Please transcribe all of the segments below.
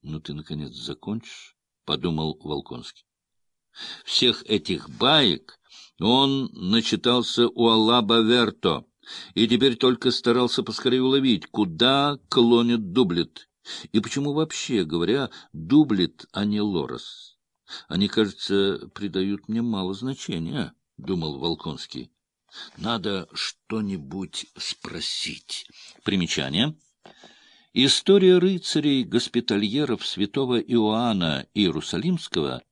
— Ну ты, наконец, закончишь? — подумал Волконский. Всех этих баек он начитался у Аллаба Верто и теперь только старался поскорее уловить, куда клонит Дублет. И почему вообще, говоря, Дублет, а не Лорес? Они, кажется, придают мне мало значения, — думал Волконский. Надо что-нибудь спросить. Примечание. История рыцарей-госпитальеров святого Иоанна Иерусалимского,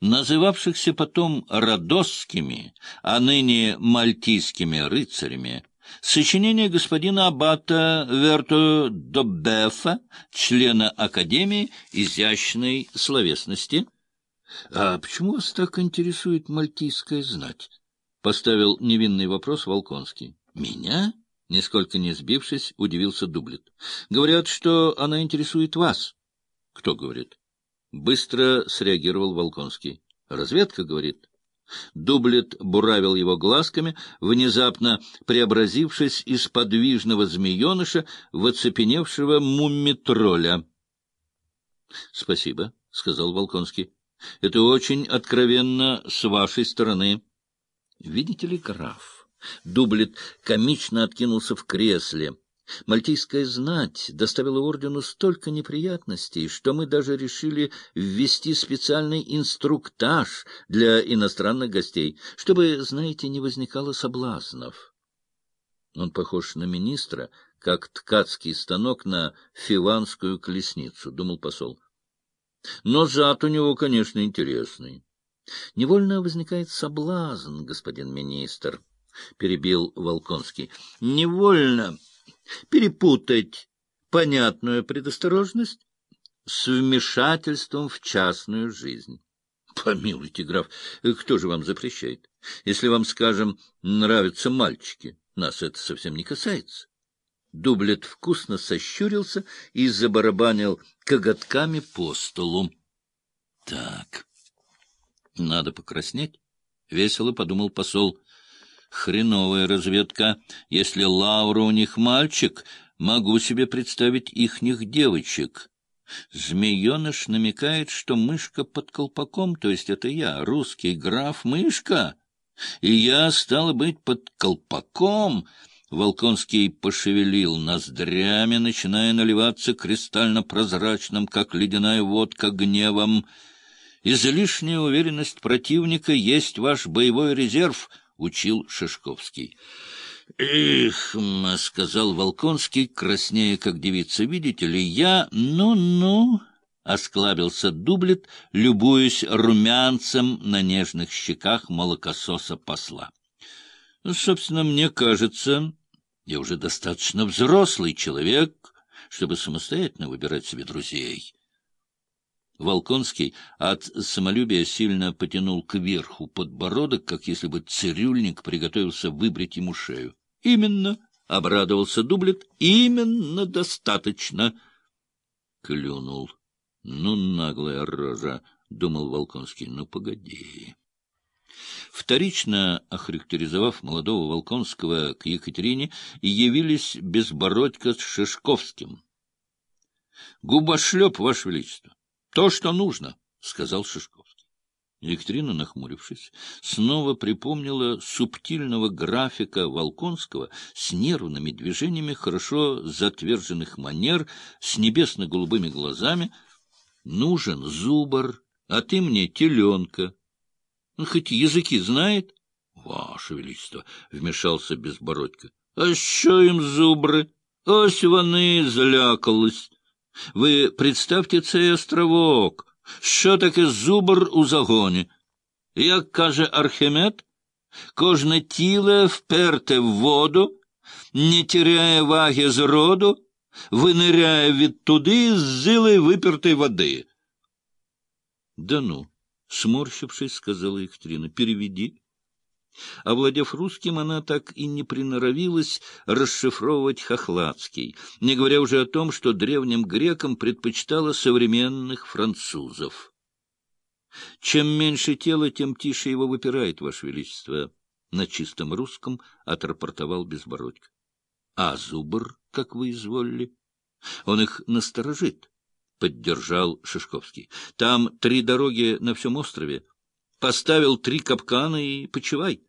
называвшихся потом родосскими, а ныне мальтийскими рыцарями, сочинение господина Аббата Верто Доббефа, члена Академии изящной словесности. — А почему вас так интересует мальтийская знать? — поставил невинный вопрос Волконский. — Меня? — Нисколько не сбившись, удивился Дублет. — Говорят, что она интересует вас. — Кто говорит? Быстро среагировал Волконский. — Разведка говорит. Дублет буравил его глазками, внезапно преобразившись из подвижного змееныша в оцепеневшего муммитроля. — Спасибо, — сказал Волконский. — Это очень откровенно с вашей стороны. — Видите ли, граф, Дублет комично откинулся в кресле. Мальтийская знать доставила ордену столько неприятностей, что мы даже решили ввести специальный инструктаж для иностранных гостей, чтобы, знаете, не возникало соблазнов. Он похож на министра, как ткацкий станок на фиванскую колесницу, — думал посол. Но зад у него, конечно, интересный. Невольно возникает соблазн, господин министр. — перебил Волконский. — Невольно перепутать понятную предосторожность с вмешательством в частную жизнь. Помилуйте, граф, кто же вам запрещает? Если вам, скажем, нравятся мальчики, нас это совсем не касается. Дублет вкусно сощурился и забарабанил коготками по столу. Так, надо покраснеть, — весело подумал посол. Хреновая разведка. Если Лаура у них мальчик, могу себе представить ихних девочек. Змееныш намекает, что мышка под колпаком, то есть это я, русский граф Мышка. И я, стало быть, под колпаком... Волконский пошевелил ноздрями, начиная наливаться кристально-прозрачным, как ледяная водка, гневом. Излишняя уверенность противника есть ваш боевой резерв —— учил Шишковский. — Эх, — сказал Волконский, краснея, как девица, — видите ли, я... Ну-ну... — осклабился дублет, любуясь румянцем на нежных щеках молокососа посла. Ну, — Собственно, мне кажется, я уже достаточно взрослый человек, чтобы самостоятельно выбирать себе друзей. Волконский от самолюбия сильно потянул кверху подбородок, как если бы цирюльник приготовился выбрить ему шею. — Именно, — обрадовался Дублет, — именно достаточно. Клюнул. — Ну, наглая рожа, — думал Волконский, — ну, погоди. Вторично охарактеризовав молодого Волконского к Екатерине, явились Безбородько с Шишковским. — Губошлеп, Ваше Величество! То, что нужно, — сказал Шишковский. Екатерина, нахмурившись, снова припомнила субтильного графика Волконского с нервными движениями хорошо затверженных манер, с небесно-голубыми глазами. «Нужен зубр, а ты мне теленка. Ну, хоть языки знает?» «Ваше Величество!» — вмешался Безбородько. «А що им зубры? Ось вони злякались!» Ви представте цей островок. Що таке зубр у загоні? Як каже Архимед, кожне тіле вперте в воду, не тіряє ваги з роду, виниряє відтуди з зили випертої води. — Да ну, сморщившись, сказала Екатерина, — переведи. Овладев русским, она так и не приноровилась расшифровывать хохладский, не говоря уже о том, что древним грекам предпочитала современных французов. «Чем меньше тела, тем тише его выпирает, Ваше Величество», — на чистом русском отрапортовал Безбородько. «А зубр, как вы изволили, он их насторожит, — поддержал Шишковский. — Там три дороги на всем острове. Поставил три капкана и почивай.